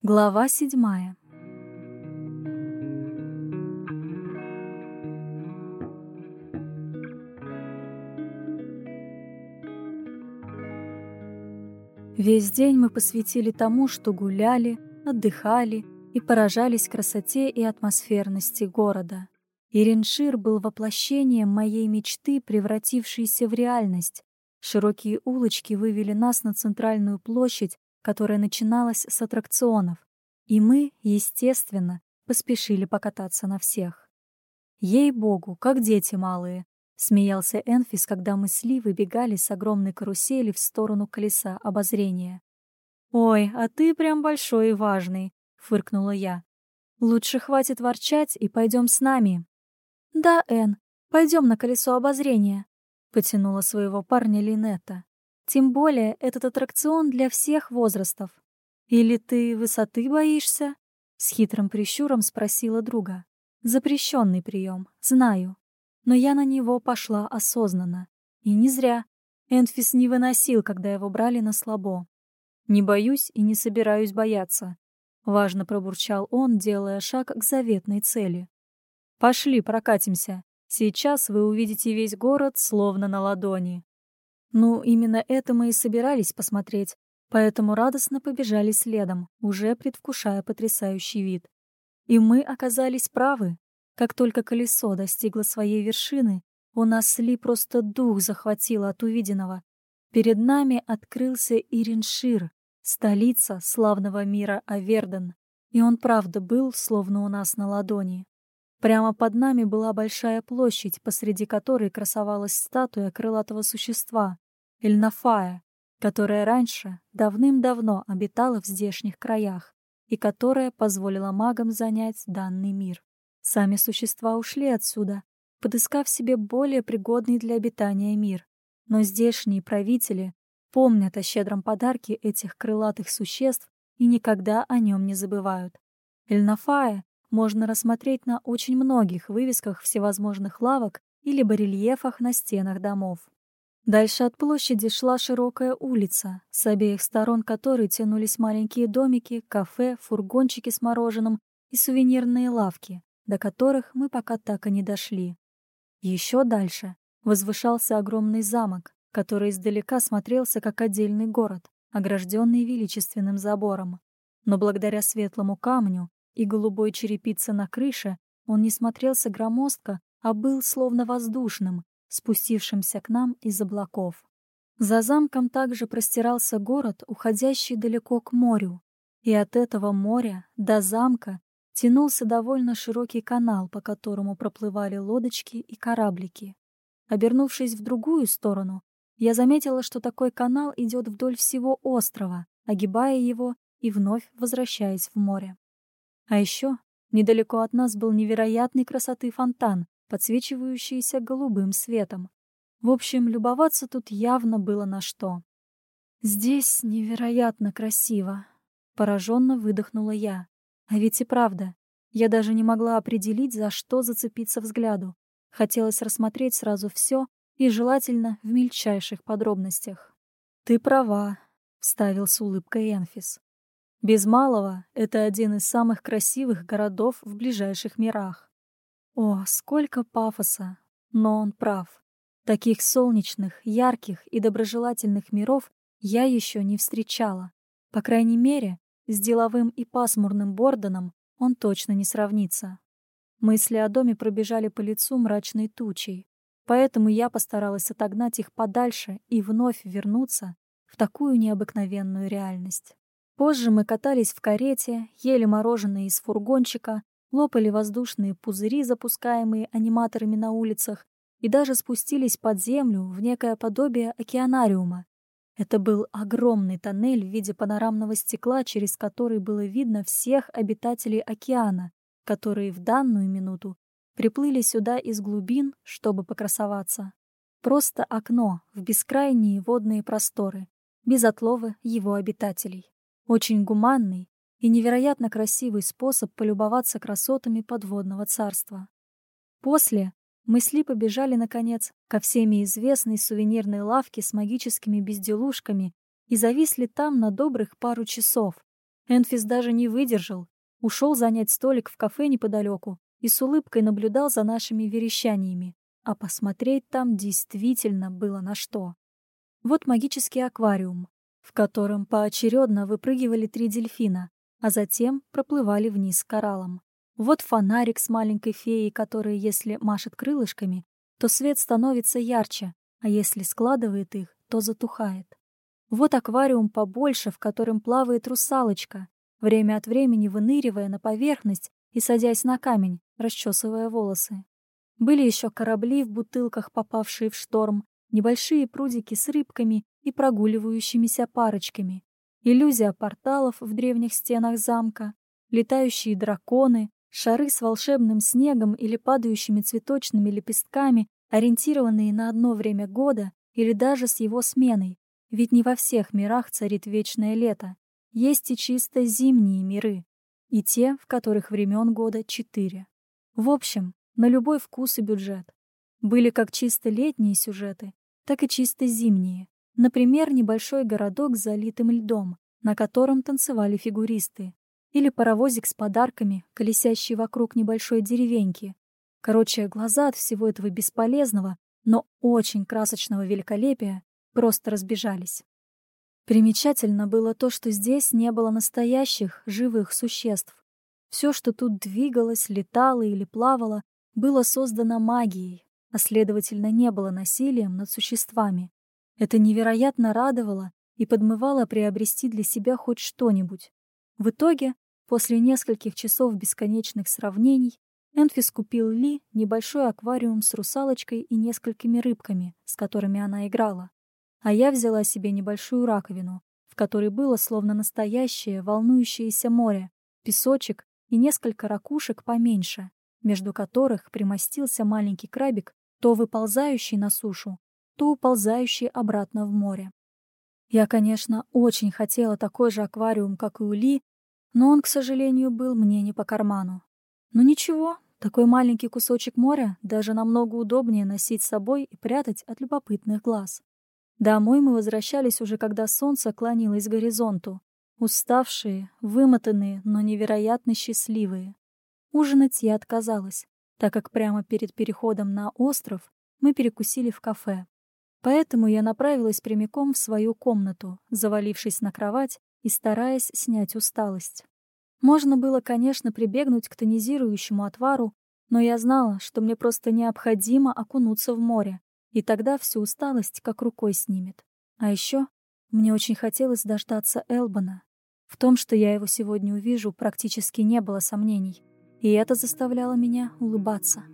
Глава седьмая. Весь день мы посвятили тому, что гуляли, отдыхали и поражались красоте и атмосферности города. Ириншир был воплощением моей мечты, превратившейся в реальность. Широкие улочки вывели нас на центральную площадь, которая начиналась с аттракционов, и мы, естественно, поспешили покататься на всех. «Ей-богу, как дети малые!» — смеялся Энфис, когда мы с Ли выбегали с огромной карусели в сторону колеса обозрения. «Ой, а ты прям большой и важный!» — фыркнула я. «Лучше хватит ворчать и пойдем с нами». «Да, Эн, пойдем на колесо обозрения», — потянула своего парня Линетта. Тем более этот аттракцион для всех возрастов. Или ты высоты боишься? С хитрым прищуром спросила друга. Запрещенный прием, знаю. Но я на него пошла осознанно. И не зря. Энфис не выносил, когда его брали на слабо. Не боюсь и не собираюсь бояться. Важно пробурчал он, делая шаг к заветной цели. Пошли, прокатимся. Сейчас вы увидите весь город словно на ладони. Ну, именно это мы и собирались посмотреть, поэтому радостно побежали следом, уже предвкушая потрясающий вид. И мы оказались правы. Как только колесо достигло своей вершины, у нас сли просто дух захватило от увиденного. Перед нами открылся Ириншир, столица славного мира Аверден, и он правда был словно у нас на ладони. Прямо под нами была большая площадь, посреди которой красовалась статуя крылатого существа, Эльнафая, которая раньше давным-давно обитала в здешних краях и которая позволила магам занять данный мир. Сами существа ушли отсюда, подыскав себе более пригодный для обитания мир. Но здешние правители помнят о щедром подарке этих крылатых существ и никогда о нем не забывают. Эльнафая можно рассмотреть на очень многих вывесках всевозможных лавок или барельефах на стенах домов. Дальше от площади шла широкая улица, с обеих сторон которой тянулись маленькие домики, кафе, фургончики с мороженым и сувенирные лавки, до которых мы пока так и не дошли. Еще дальше возвышался огромный замок, который издалека смотрелся как отдельный город, огражденный величественным забором. Но благодаря светлому камню и голубой черепице на крыше он не смотрелся громоздко, а был словно воздушным, спустившимся к нам из облаков. За замком также простирался город, уходящий далеко к морю, и от этого моря до замка тянулся довольно широкий канал, по которому проплывали лодочки и кораблики. Обернувшись в другую сторону, я заметила, что такой канал идет вдоль всего острова, огибая его и вновь возвращаясь в море. А еще недалеко от нас был невероятной красоты фонтан, подсвечивающийся голубым светом. В общем, любоваться тут явно было на что. «Здесь невероятно красиво», — пораженно выдохнула я. А ведь и правда, я даже не могла определить, за что зацепиться взгляду. Хотелось рассмотреть сразу все и желательно в мельчайших подробностях. «Ты права», — вставил с улыбкой Энфис. Без малого это один из самых красивых городов в ближайших мирах. О, сколько пафоса! Но он прав. Таких солнечных, ярких и доброжелательных миров я еще не встречала. По крайней мере, с деловым и пасмурным Бордоном он точно не сравнится. Мысли о доме пробежали по лицу мрачной тучей, поэтому я постаралась отогнать их подальше и вновь вернуться в такую необыкновенную реальность. Позже мы катались в карете, ели мороженое из фургончика, лопали воздушные пузыри, запускаемые аниматорами на улицах, и даже спустились под землю в некое подобие океанариума. Это был огромный тоннель в виде панорамного стекла, через который было видно всех обитателей океана, которые в данную минуту приплыли сюда из глубин, чтобы покрасоваться. Просто окно в бескрайние водные просторы, без отлова его обитателей. Очень гуманный и невероятно красивый способ полюбоваться красотами подводного царства. После мысли побежали, наконец, ко всеми известной сувенирной лавке с магическими безделушками и зависли там на добрых пару часов. Энфис даже не выдержал, ушел занять столик в кафе неподалеку и с улыбкой наблюдал за нашими верещаниями, а посмотреть там действительно было на что. Вот магический аквариум, в котором поочередно выпрыгивали три дельфина, а затем проплывали вниз кораллом. Вот фонарик с маленькой феей, которая, если машет крылышками, то свет становится ярче, а если складывает их, то затухает. Вот аквариум побольше, в котором плавает русалочка, время от времени выныривая на поверхность и садясь на камень, расчесывая волосы. Были еще корабли в бутылках, попавшие в шторм, небольшие прудики с рыбками и прогуливающимися парочками, иллюзия порталов в древних стенах замка, летающие драконы, шары с волшебным снегом или падающими цветочными лепестками, ориентированные на одно время года или даже с его сменой, ведь не во всех мирах царит вечное лето, есть и чисто зимние миры, и те, в которых времен года четыре. В общем, на любой вкус и бюджет. Были как чисто летние сюжеты, так и чисто зимние. Например, небольшой городок с залитым льдом, на котором танцевали фигуристы, или паровозик с подарками, колесящий вокруг небольшой деревеньки. Короче, глаза от всего этого бесполезного, но очень красочного великолепия просто разбежались. Примечательно было то, что здесь не было настоящих, живых существ. Все, что тут двигалось, летало или плавало, было создано магией, а следовательно, не было насилием над существами. Это невероятно радовало и подмывало приобрести для себя хоть что-нибудь. В итоге, после нескольких часов бесконечных сравнений, Энфис купил Ли небольшой аквариум с русалочкой и несколькими рыбками, с которыми она играла. А я взяла себе небольшую раковину, в которой было словно настоящее волнующееся море, песочек и несколько ракушек поменьше, между которых примостился маленький крабик, то выползающий на сушу, то уползающий обратно в море. Я, конечно, очень хотела такой же аквариум, как и у Ли, но он, к сожалению, был мне не по карману. Но ничего, такой маленький кусочек моря даже намного удобнее носить с собой и прятать от любопытных глаз. Домой мы возвращались уже, когда солнце клонилось к горизонту. Уставшие, вымотанные, но невероятно счастливые. Ужинать я отказалась, так как прямо перед переходом на остров мы перекусили в кафе. Поэтому я направилась прямиком в свою комнату, завалившись на кровать и стараясь снять усталость. Можно было, конечно, прибегнуть к тонизирующему отвару, но я знала, что мне просто необходимо окунуться в море, и тогда всю усталость как рукой снимет. А еще мне очень хотелось дождаться Элбана. В том, что я его сегодня увижу, практически не было сомнений, и это заставляло меня улыбаться.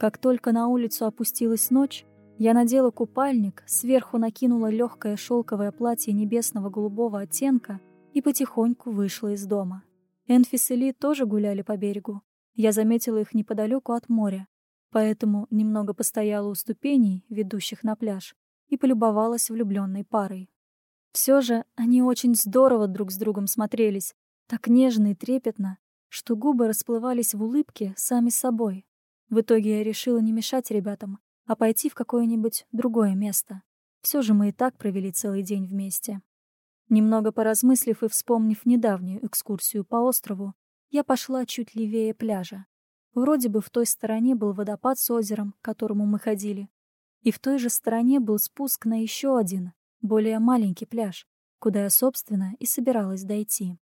Как только на улицу опустилась ночь, я надела купальник, сверху накинула легкое шелковое платье небесного голубого оттенка и потихоньку вышла из дома. Энфис и Ли тоже гуляли по берегу. Я заметила их неподалеку от моря, поэтому немного постояла у ступеней, ведущих на пляж, и полюбовалась влюбленной парой. Все же они очень здорово друг с другом смотрелись, так нежно и трепетно, что губы расплывались в улыбке сами собой. В итоге я решила не мешать ребятам, а пойти в какое-нибудь другое место. Все же мы и так провели целый день вместе. Немного поразмыслив и вспомнив недавнюю экскурсию по острову, я пошла чуть левее пляжа. Вроде бы в той стороне был водопад с озером, к которому мы ходили. И в той же стороне был спуск на еще один, более маленький пляж, куда я, собственно, и собиралась дойти.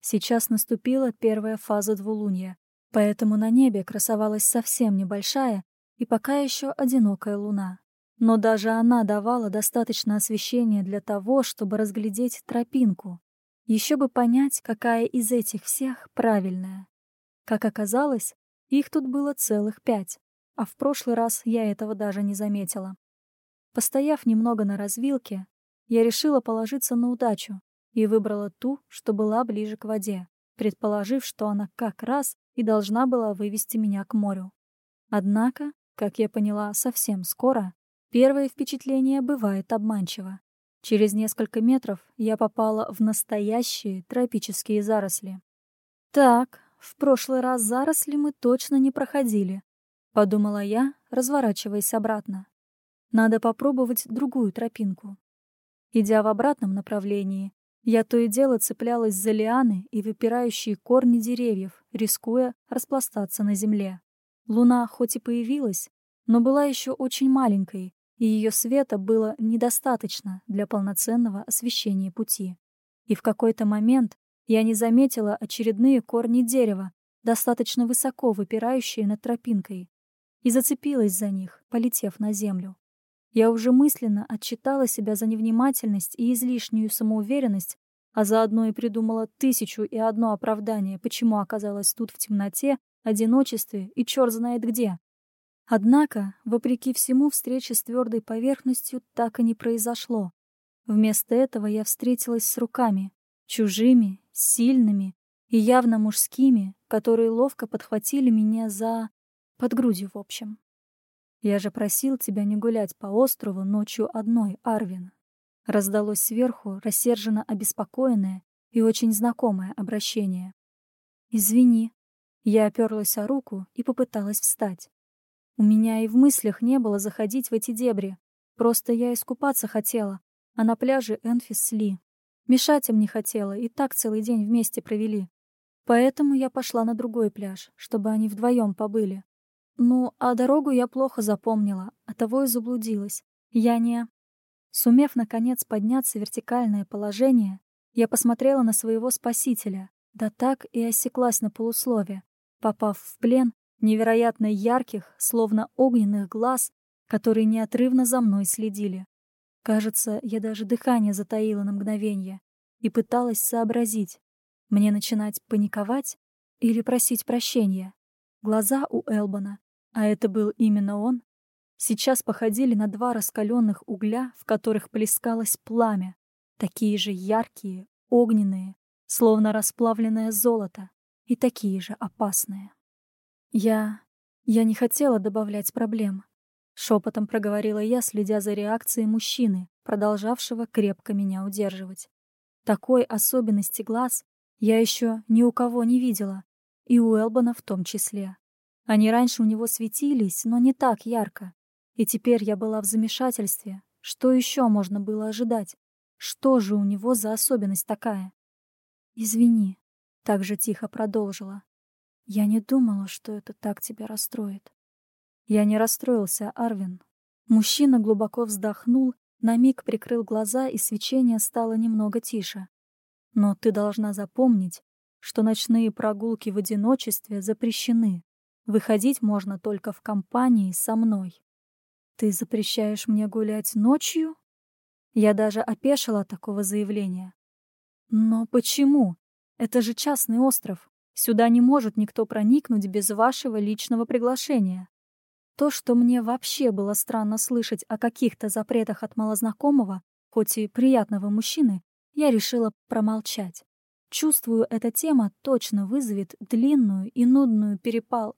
Сейчас наступила первая фаза двулуния, поэтому на небе красовалась совсем небольшая, и пока еще одинокая луна. Но даже она давала достаточно освещения для того, чтобы разглядеть тропинку. Еще бы понять, какая из этих всех правильная. Как оказалось, их тут было целых пять, а в прошлый раз я этого даже не заметила. Постояв немного на развилке, я решила положиться на удачу и выбрала ту, что была ближе к воде, предположив, что она как раз и должна была вывести меня к морю. Однако как я поняла, совсем скоро, первое впечатление бывает обманчиво. Через несколько метров я попала в настоящие тропические заросли. Так, в прошлый раз заросли мы точно не проходили, подумала я, разворачиваясь обратно. Надо попробовать другую тропинку. Идя в обратном направлении, я то и дело цеплялась за лианы и выпирающие корни деревьев, рискуя распластаться на земле. Луна хоть и появилась, но была еще очень маленькой, и ее света было недостаточно для полноценного освещения пути. И в какой-то момент я не заметила очередные корни дерева, достаточно высоко выпирающие над тропинкой, и зацепилась за них, полетев на землю. Я уже мысленно отчитала себя за невнимательность и излишнюю самоуверенность, а заодно и придумала тысячу и одно оправдание, почему оказалась тут в темноте, одиночестве и черт знает где. Однако, вопреки всему, встреча с твердой поверхностью так и не произошло. Вместо этого я встретилась с руками, чужими, сильными и явно мужскими, которые ловко подхватили меня за... под грудью, в общем. «Я же просил тебя не гулять по острову ночью одной, Арвин». Раздалось сверху рассерженно обеспокоенное и очень знакомое обращение. «Извини». Я оперлась о руку и попыталась встать. У меня и в мыслях не было заходить в эти дебри. Просто я искупаться хотела, а на пляже Энфис Ли. Мешать им не хотела, и так целый день вместе провели. Поэтому я пошла на другой пляж, чтобы они вдвоем побыли. Ну, а дорогу я плохо запомнила, а того и заблудилась. Я не... Сумев, наконец, подняться в вертикальное положение, я посмотрела на своего спасителя, да так и осеклась на полуслове, попав в плен невероятно ярких, словно огненных глаз, которые неотрывно за мной следили. Кажется, я даже дыхание затаила на мгновение и пыталась сообразить, мне начинать паниковать или просить прощения. Глаза у Элбана, а это был именно он, сейчас походили на два раскаленных угля, в которых плескалось пламя, такие же яркие, огненные, словно расплавленное золото, и такие же опасные. Я... я не хотела добавлять проблем. Шепотом проговорила я, следя за реакцией мужчины, продолжавшего крепко меня удерживать. Такой особенности глаз я еще ни у кого не видела, и у Элбана в том числе. Они раньше у него светились, но не так ярко. И теперь я была в замешательстве. Что еще можно было ожидать? Что же у него за особенность такая? «Извини», — так же тихо продолжила. Я не думала, что это так тебя расстроит. Я не расстроился, Арвин. Мужчина глубоко вздохнул, на миг прикрыл глаза, и свечение стало немного тише. Но ты должна запомнить, что ночные прогулки в одиночестве запрещены. Выходить можно только в компании со мной. Ты запрещаешь мне гулять ночью? Я даже опешила такого заявления. Но почему? Это же частный остров. Сюда не может никто проникнуть без вашего личного приглашения. То, что мне вообще было странно слышать о каких-то запретах от малознакомого, хоть и приятного мужчины, я решила промолчать. Чувствую, эта тема точно вызовет длинную и нудную перепал...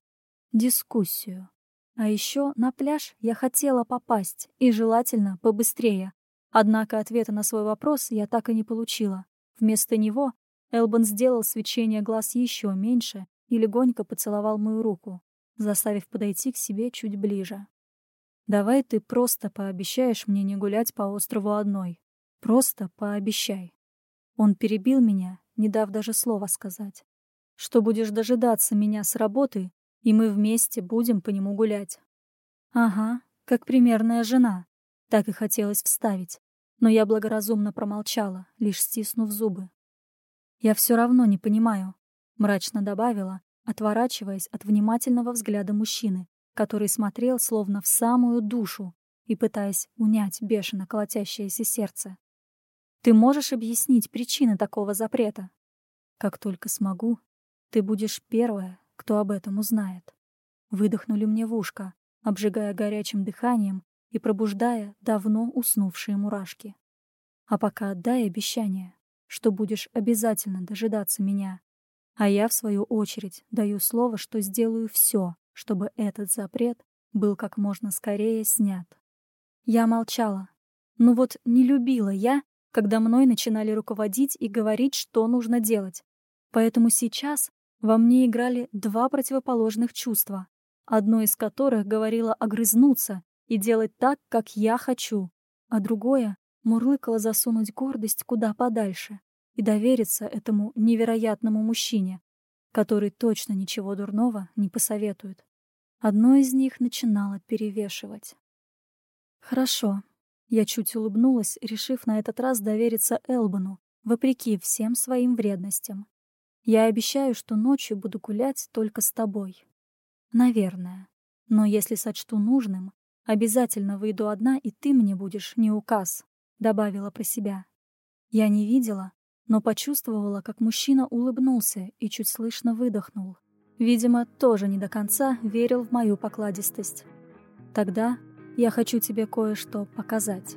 дискуссию. А еще на пляж я хотела попасть, и желательно побыстрее. Однако ответа на свой вопрос я так и не получила. Вместо него Элбан сделал свечение глаз еще меньше и легонько поцеловал мою руку, заставив подойти к себе чуть ближе. «Давай ты просто пообещаешь мне не гулять по острову одной. Просто пообещай». Он перебил меня, не дав даже слова сказать. «Что будешь дожидаться меня с работы, и мы вместе будем по нему гулять». «Ага, как примерная жена», — так и хотелось вставить. Но я благоразумно промолчала, лишь стиснув зубы. «Я все равно не понимаю», — мрачно добавила, отворачиваясь от внимательного взгляда мужчины, который смотрел словно в самую душу и пытаясь унять бешено колотящееся сердце. «Ты можешь объяснить причины такого запрета?» «Как только смогу, ты будешь первая, кто об этом узнает». Выдохнули мне в ушко, обжигая горячим дыханием и пробуждая давно уснувшие мурашки. А пока отдай обещание что будешь обязательно дожидаться меня. А я, в свою очередь, даю слово, что сделаю все, чтобы этот запрет был как можно скорее снят. Я молчала. Ну вот не любила я, когда мной начинали руководить и говорить, что нужно делать. Поэтому сейчас во мне играли два противоположных чувства, одно из которых говорило огрызнуться и делать так, как я хочу, а другое Мурлыкала засунуть гордость куда подальше и довериться этому невероятному мужчине, который точно ничего дурного не посоветует. Одно из них начинало перевешивать. «Хорошо». Я чуть улыбнулась, решив на этот раз довериться Элбану, вопреки всем своим вредностям. Я обещаю, что ночью буду гулять только с тобой. Наверное. Но если сочту нужным, обязательно выйду одна, и ты мне будешь не указ, — добавила про себя. Я не видела, но почувствовала, как мужчина улыбнулся и чуть слышно выдохнул. Видимо, тоже не до конца верил в мою покладистость. Тогда я хочу тебе кое-что показать.